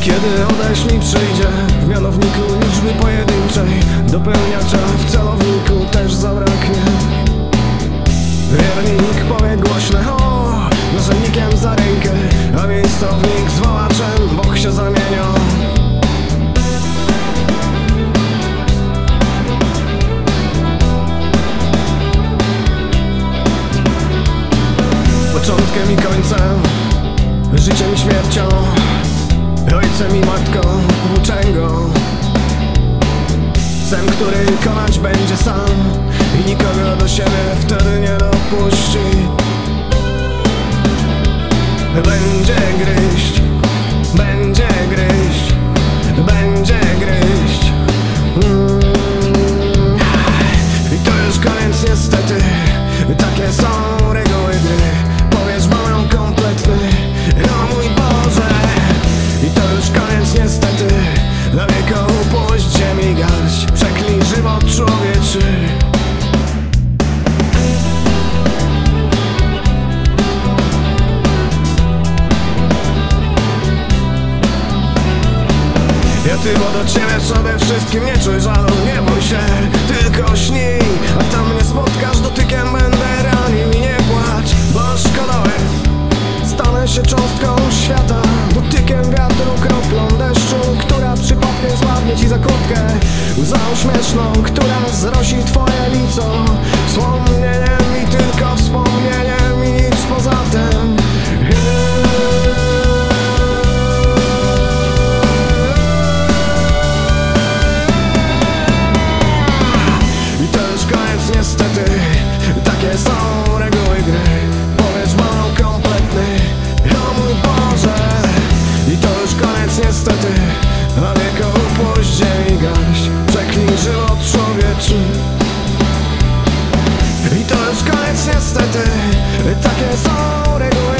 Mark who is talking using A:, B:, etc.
A: Kiedy odejść mi przyjdzie W mianowniku liczby pojedynczej. Dopełniacza w celowniku też zabraknie. Wiernik powie głośne o Narzędnikiem za rękę A miejscownik z wołaczem Bóg się zamienią Początkiem i końcem Życiem i śmiercią Ojcem i matką włóczęgą Psem, który konać będzie sam. I nikogo do siebie wtedy nie dopuści. Będzie gryźć, będzie gryźć, będzie gryźć. Mm. I to już koniec niestety. Takie są reguły gry Ja tylko do ciebie przede wszystkim nie czuj żalu Nie bój się, tylko śnij. A tam mnie spotkasz, dotykiem będę ranił I nie płacz, bo szkoda Stanę się cząstką świata Dotykiem wiatru, kroplą deszczu Która przypadkiem złapnie ci za kurtkę. Łzą śmieszną, która zrosi twoje już koniec niestety Takie są reguły